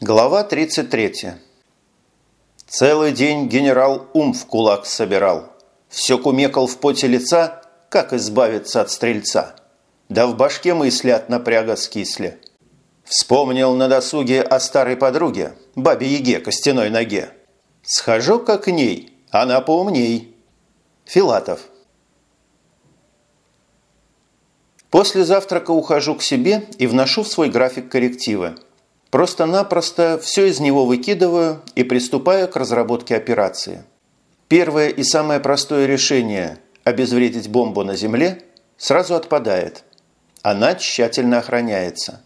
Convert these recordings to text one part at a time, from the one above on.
Глава 33. Целый день генерал ум в кулак собирал. Все кумекал в поте лица, как избавиться от стрельца. Да в башке мысли от напряга скисли. Вспомнил на досуге о старой подруге, бабе Еге, костяной ноге. Схожу-ка к ней, она поумней. Филатов. После завтрака ухожу к себе и вношу в свой график коррективы – Просто-напросто все из него выкидываю и приступаю к разработке операции. Первое и самое простое решение – обезвредить бомбу на Земле – сразу отпадает. Она тщательно охраняется.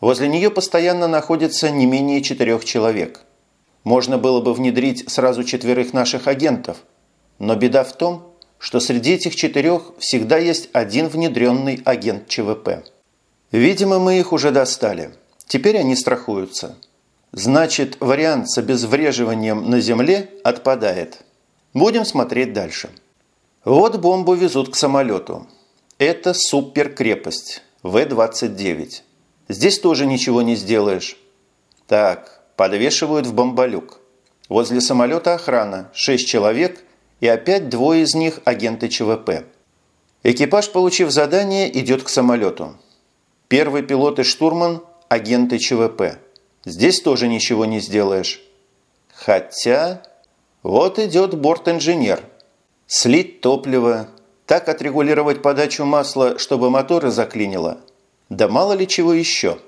Возле нее постоянно находится не менее четырех человек. Можно было бы внедрить сразу четверых наших агентов, но беда в том, что среди этих четырех всегда есть один внедренный агент ЧВП. Видимо, мы их уже достали – Теперь они страхуются. Значит, вариант с обезвреживанием на земле отпадает. Будем смотреть дальше. Вот бомбу везут к самолету. Это суперкрепость В-29. Здесь тоже ничего не сделаешь. Так, подвешивают в бомболюк. Возле самолета охрана, 6 человек и опять двое из них агенты ЧВП. Экипаж, получив задание, идет к самолету. Первый пилот и штурман агенты ЧВП. Здесь тоже ничего не сделаешь. Хотя... Вот идет борт-инженер. Слить топливо, так отрегулировать подачу масла, чтобы моторы заклинило. Да мало ли чего еще.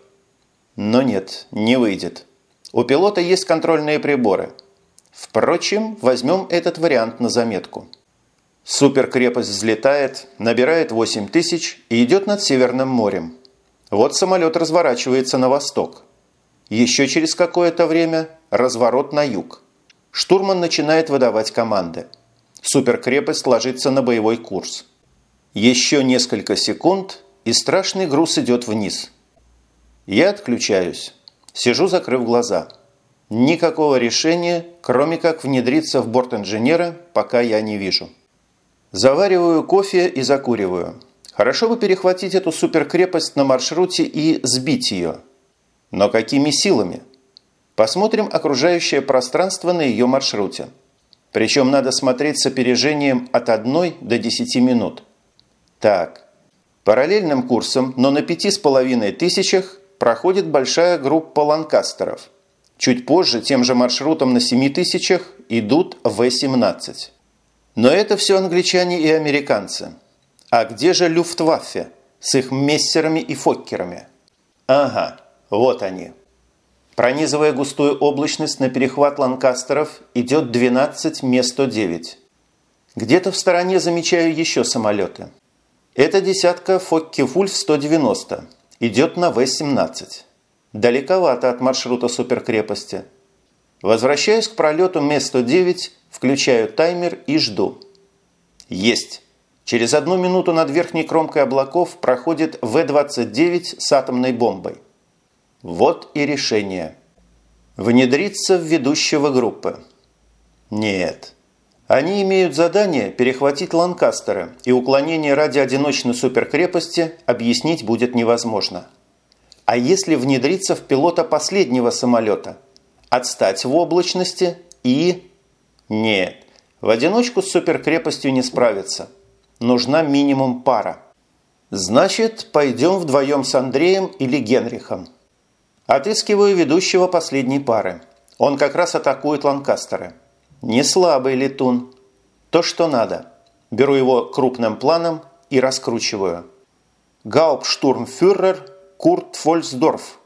Но нет, не выйдет. У пилота есть контрольные приборы. Впрочем, возьмем этот вариант на заметку. Суперкрепость взлетает, набирает 8 тысяч и идет над Северным морем. Вот самолет разворачивается на восток. Еще через какое-то время разворот на юг. Штурман начинает выдавать команды. Суперкрепость ложится на боевой курс. Еще несколько секунд, и страшный груз идет вниз. Я отключаюсь. Сижу, закрыв глаза. Никакого решения, кроме как внедриться в борт инженера, пока я не вижу. Завариваю кофе и закуриваю. Хорошо бы перехватить эту суперкрепость на маршруте и сбить ее. Но какими силами? Посмотрим окружающее пространство на ее маршруте. Причем надо смотреть с опережением от 1 до 10 минут. Так, параллельным курсом, но на пяти с половиной тысячах проходит большая группа ланкастеров. Чуть позже тем же маршрутом на 7 тысячах идут В-17. Но это все англичане и американцы – а где же Люфтваффе с их мессерами и фоккерами? Ага, вот они. Пронизывая густую облачность на перехват ланкастеров, идет 12 Ме-109. Где-то в стороне замечаю еще самолеты. Это десятка Фокке-Вульф-190. Идет на В-17. Далековато от маршрута суперкрепости. Возвращаюсь к пролету Ме-109, включаю таймер и жду. Есть. Через одну минуту над верхней кромкой облаков проходит В-29 с атомной бомбой. Вот и решение. Внедриться в ведущего группы. Нет. Они имеют задание перехватить Ланкастеры, и уклонение ради одиночной суперкрепости объяснить будет невозможно. А если внедриться в пилота последнего самолета? Отстать в облачности и... Нет, в одиночку с суперкрепостью не справиться – нужна минимум пара. Значит, пойдем вдвоем с Андреем или Генрихом. Отыскиваю ведущего последней пары. Он как раз атакует Ланкастеры. Не слабый летун. То, что надо. Беру его крупным планом и раскручиваю. Гауптштурмфюрер Курт Фольцдорф.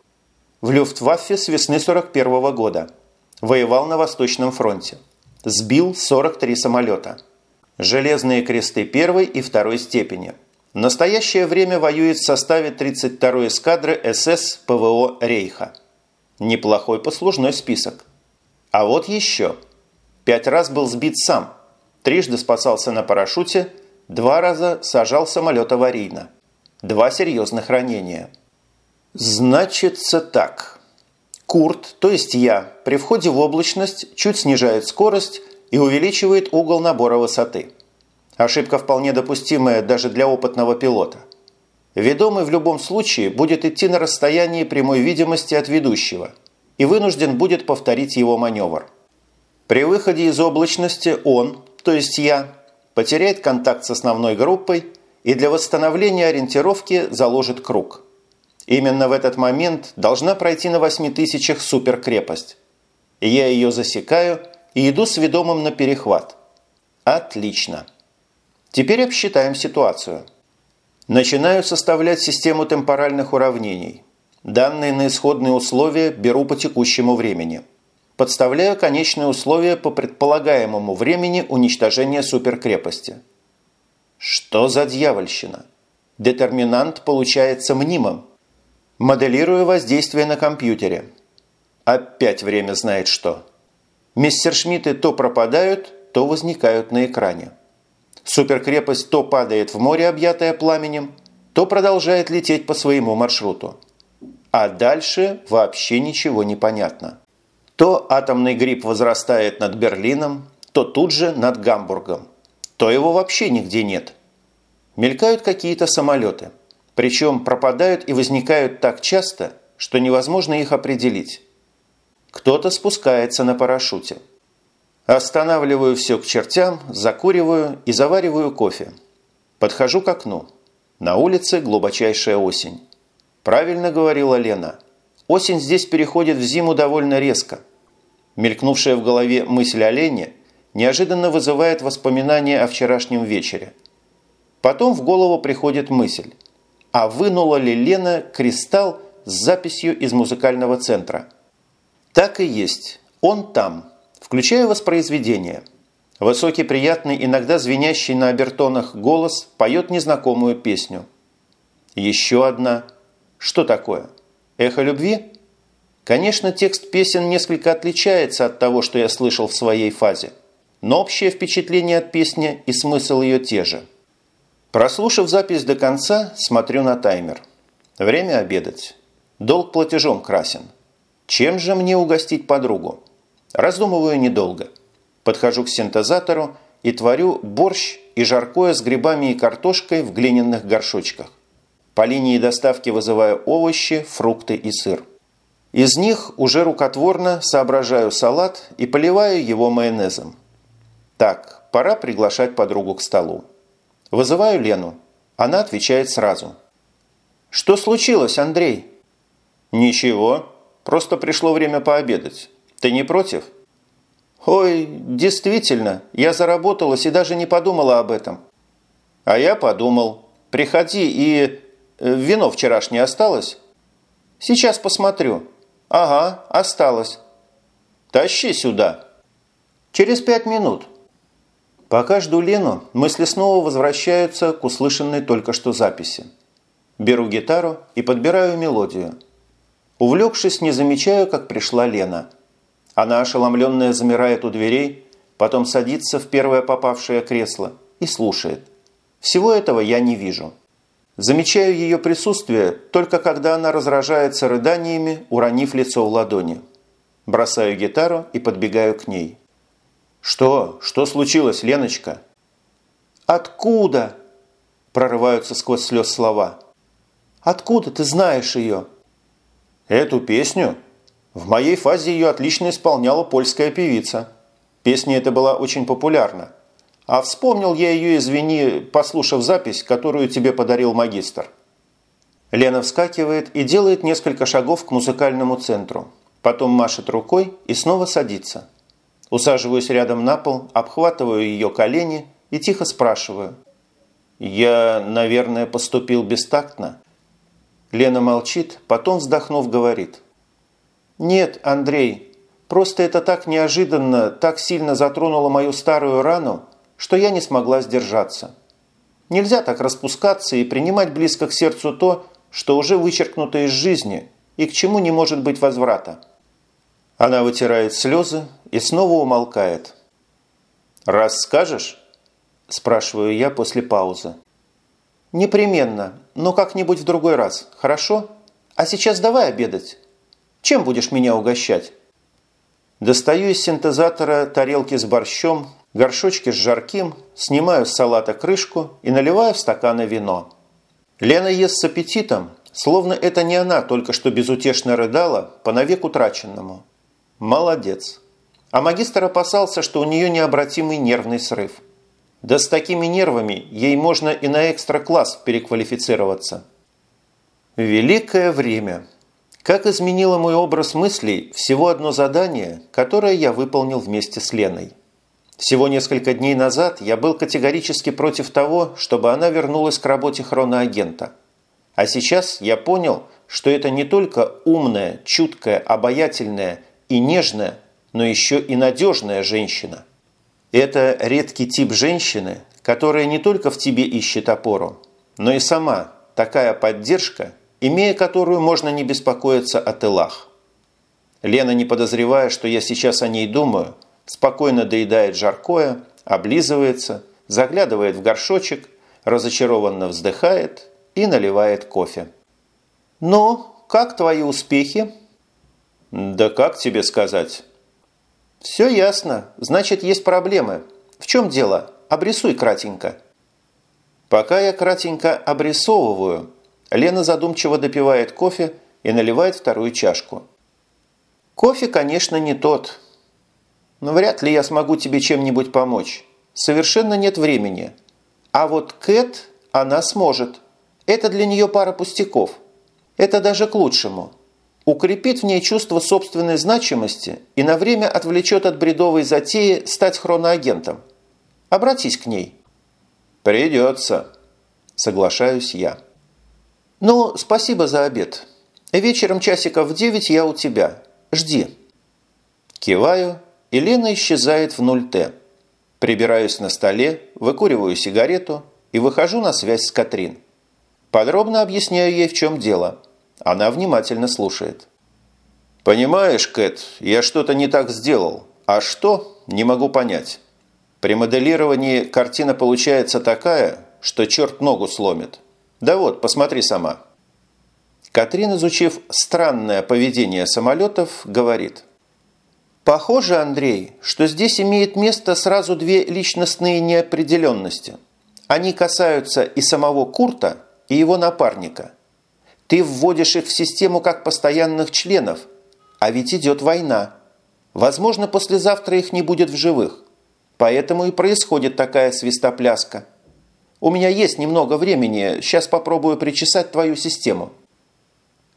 В Люфтваффе с весны 41 -го года. Воевал на Восточном фронте. Сбил 43 самолета. Железные кресты первой и второй степени. В настоящее время воюет в составе 32-й эскадры СС ПВО Рейха. Неплохой послужной список. А вот еще. Пять раз был сбит сам. Трижды спасался на парашюте, два раза сажал самолет аварийно. Два серьезных ранения. Значится так. Курт, то есть я, при входе в облачность чуть снижает скорость и увеличивает угол набора высоты. Ошибка вполне допустимая даже для опытного пилота. Ведомый в любом случае будет идти на расстоянии прямой видимости от ведущего. и вынужден будет повторить его маневр. При выходе из облачности он, то есть я, потеряет контакт с основной группой и для восстановления ориентировки заложит круг. Именно в этот момент должна пройти на 8000 суперкрепость. И я ее засекаю и иду с ведомым на перехват. Отлично. Теперь обсчитаем ситуацию. Начинаю составлять систему темпоральных уравнений. Данные на исходные условия беру по текущему времени. Подставляю конечные условия по предполагаемому времени уничтожения суперкрепости. Что за дьявольщина? Детерминант получается мнимым. Моделирую воздействие на компьютере. Опять время знает что. Мистер Шмидты то пропадают, то возникают на экране. Суперкрепость то падает в море, объятое пламенем, то продолжает лететь по своему маршруту. А дальше вообще ничего не понятно. То атомный гриб возрастает над Берлином, то тут же над Гамбургом. То его вообще нигде нет. Мелькают какие-то самолеты. Причем пропадают и возникают так часто, что невозможно их определить. Кто-то спускается на парашюте. Останавливаю все к чертям, закуриваю и завариваю кофе. Подхожу к окну. На улице глубочайшая осень. Правильно говорила Лена. Осень здесь переходит в зиму довольно резко. Мелькнувшая в голове мысль о Лене неожиданно вызывает воспоминания о вчерашнем вечере. Потом в голову приходит мысль. А вынула ли Лена кристалл с записью из музыкального центра? Так и есть. Он там. Включаю воспроизведение. Высокий, приятный, иногда звенящий на обертонах голос поет незнакомую песню. Еще одна. Что такое? Эхо любви? Конечно, текст песен несколько отличается от того, что я слышал в своей фазе. Но общее впечатление от песни и смысл ее те же. Прослушав запись до конца, смотрю на таймер. Время обедать. Долг платежом красен. Чем же мне угостить подругу? Раздумываю недолго. Подхожу к синтезатору и творю борщ и жаркое с грибами и картошкой в глиняных горшочках. По линии доставки вызываю овощи, фрукты и сыр. Из них уже рукотворно соображаю салат и поливаю его майонезом. Так, пора приглашать подругу к столу. Вызываю Лену. Она отвечает сразу. «Что случилось, Андрей?» «Ничего. Просто пришло время пообедать. Ты не против?» «Ой, действительно, я заработалась и даже не подумала об этом». «А я подумал. Приходи и... Э, вино вчерашнее осталось?» «Сейчас посмотрю». «Ага, осталось». «Тащи сюда». «Через пять минут». Пока жду Лену, мысли снова возвращаются к услышанной только что записи. Беру гитару и подбираю мелодию. Увлекшись, не замечаю, как пришла Лена – она, ошеломленная, замирает у дверей, потом садится в первое попавшее кресло и слушает. Всего этого я не вижу. Замечаю ее присутствие только когда она разражается рыданиями, уронив лицо в ладони. Бросаю гитару и подбегаю к ней. «Что? Что случилось, Леночка?» «Откуда?» – прорываются сквозь слез слова. «Откуда ты знаешь ее?» «Эту песню?» В моей фазе ее отлично исполняла польская певица. Песня эта была очень популярна. А вспомнил я ее, извини, послушав запись, которую тебе подарил магистр. Лена вскакивает и делает несколько шагов к музыкальному центру. Потом машет рукой и снова садится. Усаживаюсь рядом на пол, обхватываю ее колени и тихо спрашиваю. «Я, наверное, поступил бестактно?» Лена молчит, потом, вздохнув, говорит – «Нет, Андрей, просто это так неожиданно, так сильно затронуло мою старую рану, что я не смогла сдержаться. Нельзя так распускаться и принимать близко к сердцу то, что уже вычеркнуто из жизни и к чему не может быть возврата». Она вытирает слезы и снова умолкает. «Раз скажешь?» – спрашиваю я после паузы. «Непременно, но как-нибудь в другой раз, хорошо? А сейчас давай обедать». Чем будешь меня угощать?» Достаю из синтезатора тарелки с борщом, горшочки с жарким, снимаю с салата крышку и наливаю в стаканы вино. Лена ест с аппетитом, Словно это не она только что безутешно рыдала по навек утраченному. Молодец. А магистр опасался, что у нее необратимый нервный срыв. Да с такими нервами ей можно и на экстра-класс переквалифицироваться. Великое время. Как изменило мой образ мыслей всего одно задание, которое я выполнил вместе с Леной. Всего несколько дней назад я был категорически против того, чтобы она вернулась к работе хроноагента – а сейчас я понял, что это не только умная, чуткая, обаятельная и нежная, но еще и надежная женщина. Это редкий тип женщины, которая не только в тебе ищет опору, но и сама такая поддержка, имея которую можно не беспокоиться о тылах. Лена, не подозревая, что я сейчас о ней думаю, спокойно доедает жаркое, облизывается, заглядывает в горшочек, разочарованно вздыхает и наливает кофе. «Ну, как твои успехи?» «Да как тебе сказать?» «Все ясно. Значит, есть проблемы. В чем дело? Обрисуй кратенько». Пока я кратенько обрисовываю, Лена задумчиво допивает кофе и наливает вторую чашку. «Кофе, конечно, не тот. Но вряд ли я смогу тебе чем-нибудь помочь. Совершенно нет времени. А вот Кэт, она сможет». Это для нее пара пустяков. Это даже к лучшему. Укрепит в ней чувство собственной значимости и на время отвлечет от бредовой затеи стать хроноагентом. Обратись к ней. Придется. Соглашаюсь я. Ну, спасибо за обед. Вечером часиков в девять я у тебя. Жди. Киваю, и Лена исчезает в 0Т. Прибираюсь на столе, выкуриваю сигарету и выхожу на связь с Катрин. Подробно объясняю ей, в чем дело. Она внимательно слушает. «Понимаешь, Кэт, я что-то не так сделал. А что, не могу понять. При моделировании картина получается такая, что черт ногу сломит. Да вот, посмотри сама». Катрин, изучив странное поведение самолетов, говорит. «Похоже, Андрей, что здесь имеет место сразу две личностные неопределенности. Они касаются и самого Курта, и его напарника. Ты вводишь их в систему как постоянных членов, а ведь идет война. Возможно, послезавтра их не будет в живых. Поэтому и происходит такая свистопляска. У меня есть немного времени, сейчас попробую причесать твою систему.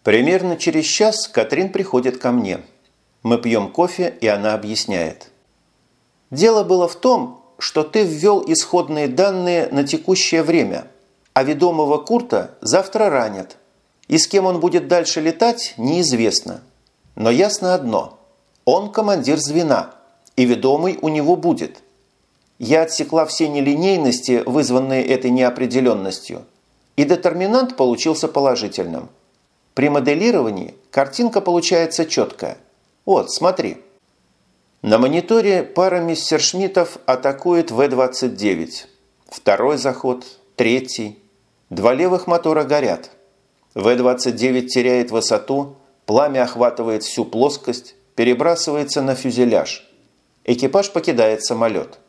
Примерно через час Катрин приходит ко мне. Мы пьем кофе, и она объясняет. Дело было в том, что ты ввел исходные данные на текущее время – а ведомого Курта завтра ранят. И с кем он будет дальше летать, неизвестно. Но ясно одно – он командир звена, и ведомый у него будет. Я отсекла все нелинейности, вызванные этой неопределенностью, и детерминант получился положительным. При моделировании картинка получается четкая. Вот, смотри. На мониторе пара мистершмиттов атакует В-29. Второй заход – Третий. Два левых мотора горят. В-29 теряет высоту, пламя охватывает всю плоскость, перебрасывается на фюзеляж. Экипаж покидает самолет.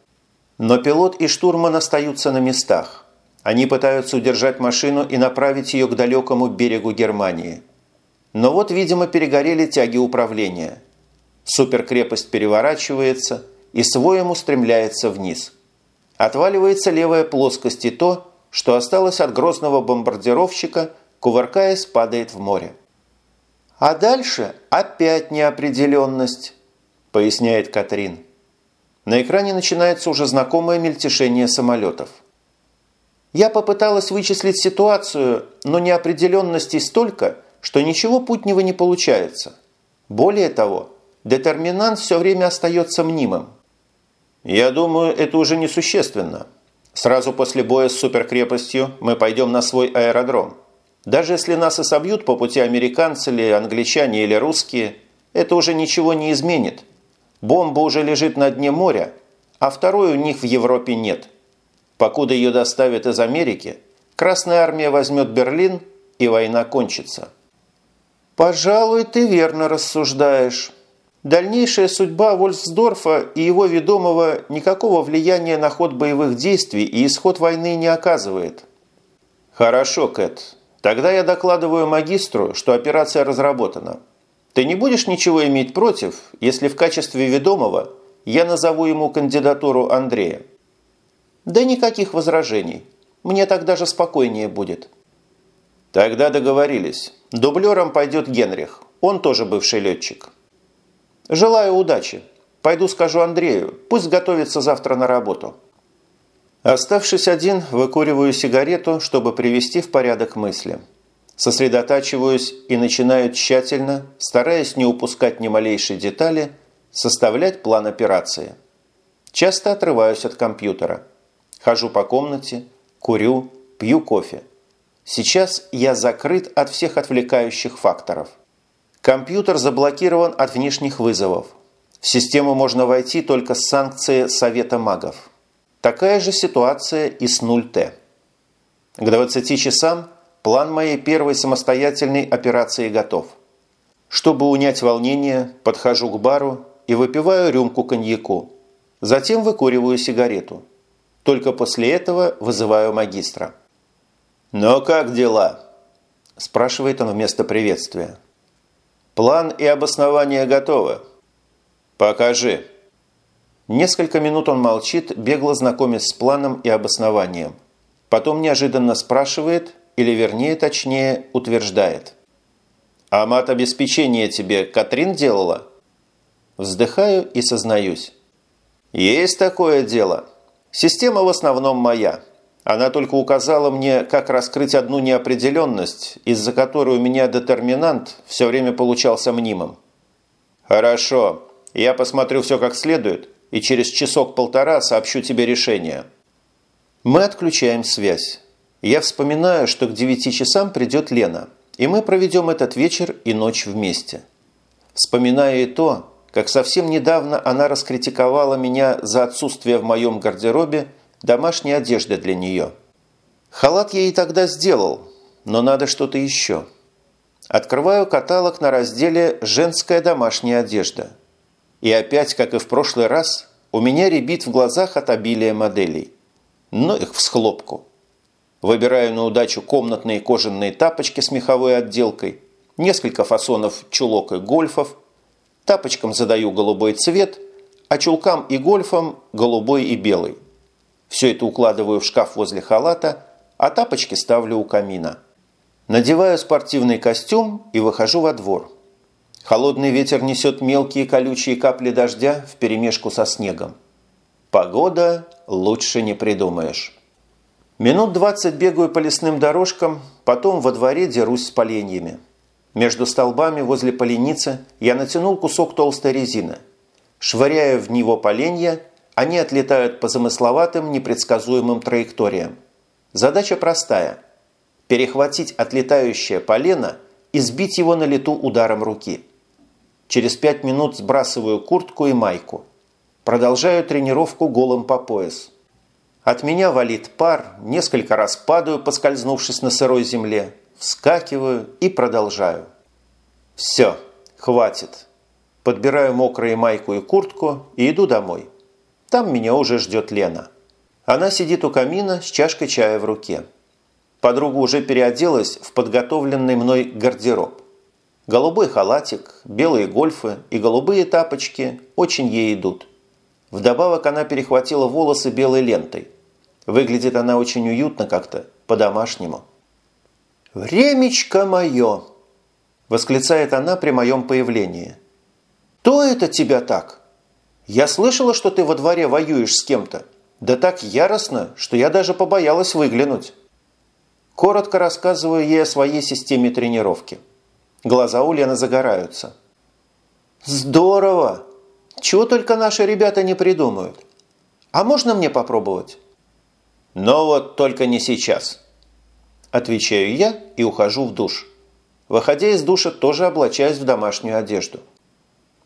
Но пилот и штурман остаются на местах. Они пытаются удержать машину и направить ее к далекому берегу Германии. Но вот, видимо, перегорели тяги управления. Суперкрепость переворачивается и своем устремляется вниз. Отваливается левая плоскость и то, что осталось от грозного бомбардировщика, кувыркаясь, падает в море. «А дальше опять неопределенность», – поясняет Катрин. На экране начинается уже знакомое мельтешение самолетов. Я попыталась вычислить ситуацию, но неопределенностей столько, что ничего путнего не получается. Более того, детерминант все время остается мнимым. Я думаю, это уже несущественно. Сразу после боя с суперкрепостью мы пойдем на свой аэродром. Даже если нас и собьют по пути американцы или англичане или русские, это уже ничего не изменит. Бомба уже лежит на дне моря, а второй у них в Европе нет. Покуда ее доставят из Америки, Красная Армия возьмет Берлин, и война кончится. «Пожалуй, ты верно рассуждаешь», Дальнейшая судьба Вольфсдорфа и его ведомого никакого влияния на ход боевых действий и исход войны не оказывает. Хорошо, Кэт. Тогда я докладываю магистру, что операция разработана. Ты не будешь ничего иметь против, если в качестве ведомого я назову ему кандидатуру Андрея? Да никаких возражений. Мне так даже спокойнее будет. Тогда договорились. Дублером пойдет Генрих. Он тоже бывший летчик. Желаю удачи. Пойду скажу Андрею. Пусть готовится завтра на работу. Оставшись один, выкуриваю сигарету, чтобы привести в порядок мысли. Сосредотачиваюсь и начинаю тщательно, стараясь не упускать ни малейшей детали, составлять план операции. Часто отрываюсь от компьютера. Хожу по комнате, курю, пью кофе. Сейчас я закрыт от всех отвлекающих факторов. Компьютер заблокирован от внешних вызовов. В систему можно войти только с санкции Совета магов. Такая же ситуация и с 0Т. К 20 часам план моей первой самостоятельной операции готов. Чтобы унять волнение, подхожу к бару и выпиваю рюмку коньяку. Затем выкуриваю сигарету. Только после этого вызываю магистра. «Ну как дела?» – спрашивает он вместо приветствия. «План и обоснование готовы?» «Покажи». Несколько минут он молчит, бегло знакомясь с планом и обоснованием. Потом неожиданно спрашивает, или вернее, точнее, утверждает. «А мат-обеспечение тебе Катрин делала?» Вздыхаю и сознаюсь. «Есть такое дело. Система в основном моя. Она только указала мне, как раскрыть одну неопределенность, из-за которой у меня детерминант все время получался мнимым». «Хорошо. Я посмотрю все как следует и через часок-полтора сообщу тебе решение». Мы отключаем связь. Я вспоминаю, что к 9 часам придет Лена, и мы проведем этот вечер и ночь вместе. Вспоминаю и то, как совсем недавно она раскритиковала меня за отсутствие в моем гардеробе домашней одежды для нее. Халат я ей тогда сделал, но надо что-то еще. Открываю каталог на разделе «Женская домашняя одежда». И опять, как и в прошлый раз, у меня рябит в глазах от обилия моделей. Но их в схлопку. Выбираю на удачу комнатные кожаные тапочки с меховой отделкой, несколько фасонов чулок и гольфов, тапочкам задаю голубой цвет, а чулкам и гольфам голубой и белый. Все это укладываю в шкаф возле халата, а тапочки ставлю у камина. Надеваю спортивный костюм и выхожу во двор. Холодный ветер несет мелкие колючие капли дождя вперемешку со снегом. Погода лучше не придумаешь. Минут двадцать бегаю по лесным дорожкам, потом во дворе дерусь с поленьями. Между столбами возле поленицы я натянул кусок толстой резины. Швыряя в него поленья, они отлетают по замысловатым, непредсказуемым траекториям. Задача простая – перехватить отлетающее полено и сбить его на лету ударом руки – Через пять минут сбрасываю куртку и майку. Продолжаю тренировку голым по пояс. От меня валит пар, несколько раз падаю, поскользнувшись на сырой земле, вскакиваю и продолжаю. Все, хватит. Подбираю мокрые майку и куртку и иду домой. Там меня уже ждет Лена. Она сидит у камина с чашкой чая в руке. Подруга уже переоделась в подготовленный мной гардероб. Голубой халатик, белые гольфы и голубые тапочки очень ей идут. Вдобавок она перехватила волосы белой лентой. Выглядит она очень уютно как-то, по-домашнему. «Времечко мое!» – восклицает она при моем появлении. «То это тебя так? Я слышала, что ты во дворе воюешь с кем-то. Да так яростно, что я даже побоялась выглянуть». Коротко рассказываю ей о своей системе тренировки – Глаза у Лены загораются. «Здорово! Чего только наши ребята не придумают. А можно мне попробовать?» «Но вот только не сейчас», – отвечаю я и ухожу в душ. Выходя из душа, тоже облачаюсь в домашнюю одежду.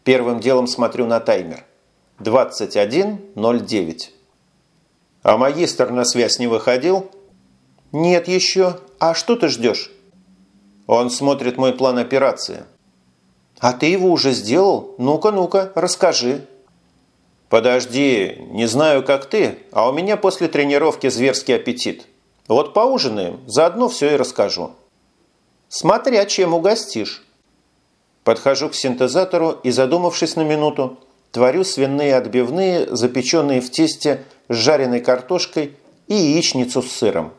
Первым делом смотрю на таймер. 21.09. «А магистр на связь не выходил?» «Нет еще. А что ты ждешь?» Он смотрит мой план операции. А ты его уже сделал? Ну-ка, ну-ка, расскажи. Подожди, не знаю, как ты, а у меня после тренировки зверский аппетит. Вот поужинаем, заодно все и расскажу. Смотря чем угостишь. Подхожу к синтезатору и, задумавшись на минуту, творю свиные отбивные, запеченные в тесте с жареной картошкой и яичницу с сыром.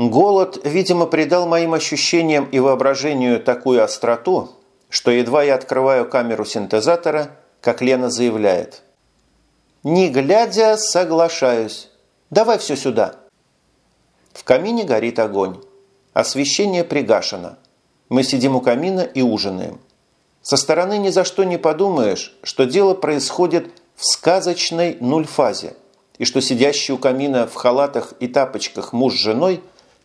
Голод, видимо, придал моим ощущениям и воображению такую остроту, что едва я открываю камеру синтезатора, как Лена заявляет. «Не глядя, соглашаюсь. Давай все сюда». В камине горит огонь. Освещение пригашено. Мы сидим у камина и ужинаем. Со стороны ни за что не подумаешь, что дело происходит в сказочной нульфазе, и что сидящие у камина в халатах и тапочках муж с женой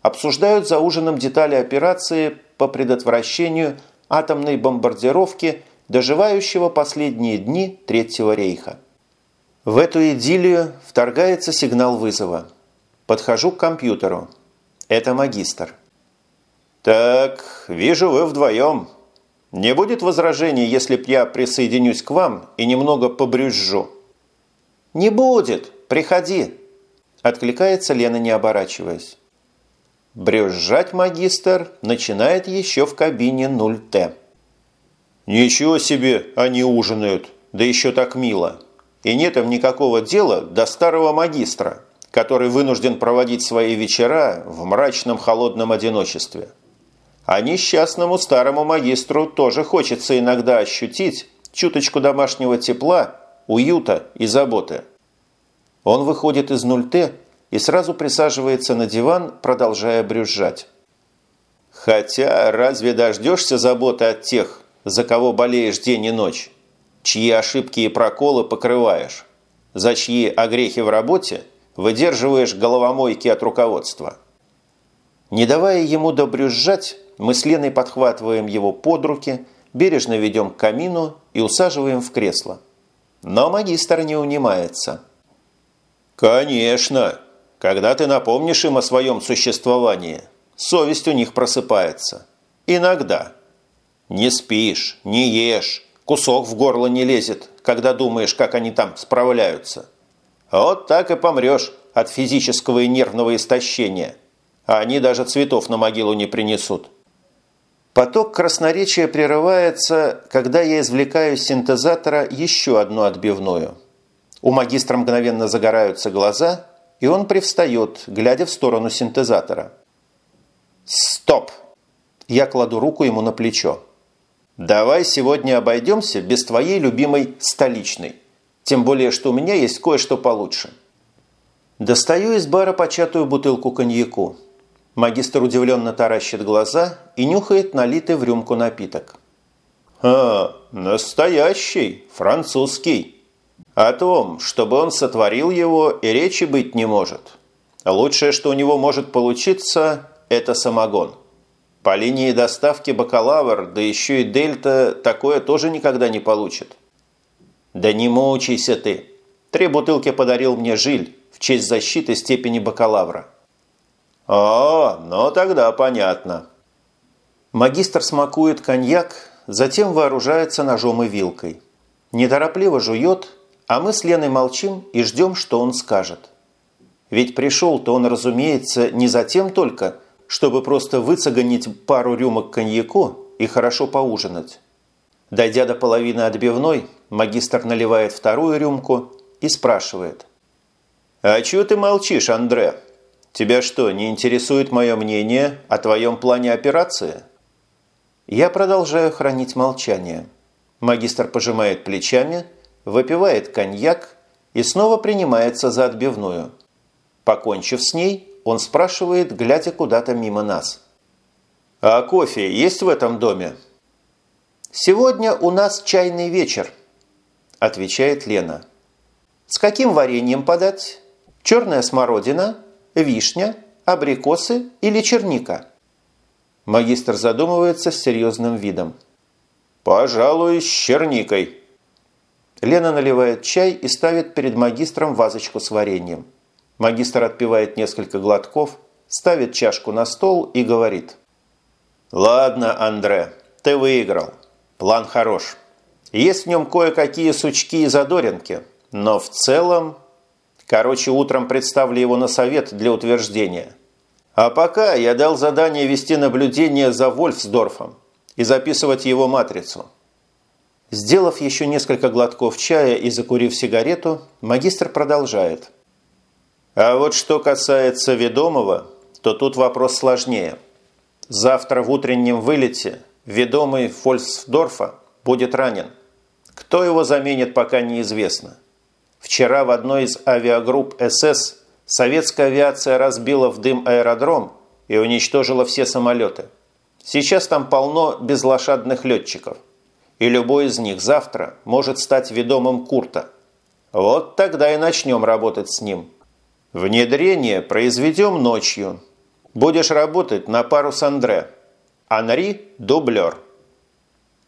обсуждают за ужином детали операции по предотвращению атомной бомбардировки доживающего последние дни Третьего рейха. В эту идиллию вторгается сигнал вызова. Подхожу к компьютеру. Это магистр. «Так, вижу, вы вдвоем. Не будет возражений, если б я присоединюсь к вам и немного побрюзжу?» «Не будет. Приходи», – откликается Лена, не оборачиваясь. Брюзжать магистр начинает еще в кабине 0Т. «Ничего себе, они ужинают, да еще так мило. И нет им никакого дела до старого магистра, который вынужден проводить свои вечера в мрачном холодном одиночестве». А несчастному старому магистру тоже хочется иногда ощутить чуточку домашнего тепла, уюта и заботы. Он выходит из 0Т и сразу присаживается на диван, продолжая брюзжать. Хотя разве дождешься заботы от тех, за кого болеешь день и ночь, чьи ошибки и проколы покрываешь, за чьи огрехи в работе выдерживаешь головомойки от руководства? Не давая ему добрюзжать, мы с Леной подхватываем его под руки, бережно ведем к камину и усаживаем в кресло. Но магистр не унимается. «Конечно! Когда ты напомнишь им о своем существовании, совесть у них просыпается. Иногда. Не спишь, не ешь, кусок в горло не лезет, когда думаешь, как они там справляются. Вот так и помрешь от физического и нервного истощения. А они даже цветов на могилу не принесут. Поток красноречия прерывается, когда я извлекаю из синтезатора еще одну отбивную. У магистра мгновенно загораются глаза, и он привстает, глядя в сторону синтезатора. «Стоп!» Я кладу руку ему на плечо. «Давай сегодня обойдемся без твоей любимой столичной. Тем более, что у меня есть кое-что получше». Достаю из бара початую бутылку коньяку. Магистр удивленно таращит глаза и нюхает налитый в рюмку напиток. «А, настоящий, французский. О том, чтобы он сотворил его, и речи быть не может. Лучшее, что у него может получиться, это самогон. По линии доставки бакалавр, да еще и дельта, такое тоже никогда не получит». «Да не мучайся ты. Три бутылки подарил мне Жиль в честь защиты степени бакалавра». «А, ну тогда понятно». Магистр смакует коньяк, затем вооружается ножом и вилкой. Неторопливо жует, а мы с Леной молчим и ждем, что он скажет. Ведь пришел-то он, разумеется, не за тем только, чтобы просто выцеганить пару рюмок коньяку и хорошо поужинать. Дойдя до половины отбивной, магистр наливает вторую рюмку и спрашивает. «А чего ты молчишь, Андре?» Тебя что, не интересует мое мнение о твоем плане операции? Я продолжаю хранить молчание. Магистр пожимает плечами, выпивает коньяк и снова принимается за отбивную. Покончив с ней, он спрашивает, глядя куда-то мимо нас. «А кофе есть в этом доме?» «Сегодня у нас чайный вечер», – отвечает Лена. «С каким вареньем подать? Черная смородина вишня, абрикосы или черника? Магистр задумывается с серьезным видом. «Пожалуй, с черникой». Лена наливает чай и ставит перед магистром вазочку с вареньем. Магистр отпивает несколько глотков, ставит чашку на стол и говорит. «Ладно, Андре, ты выиграл. План хорош. Есть в нем кое-какие сучки и задоринки, но в целом Короче, утром представлю его на совет для утверждения. А пока я дал задание вести наблюдение за Вольфсдорфом и записывать его матрицу. Сделав еще несколько глотков чая и закурив сигарету, магистр продолжает. А вот что касается ведомого, то тут вопрос сложнее. Завтра в утреннем вылете ведомый Фольсдорфа будет ранен. Кто его заменит, пока неизвестно. Вчера в одной из авиагрупп СС советская авиация разбила в дым аэродром и уничтожила все самолеты. Сейчас там полно безлошадных летчиков. И любой из них завтра может стать ведомым Курта. Вот тогда и начнем работать с ним. Внедрение произведем ночью. Будешь работать на пару с Андре. Анри – дублер.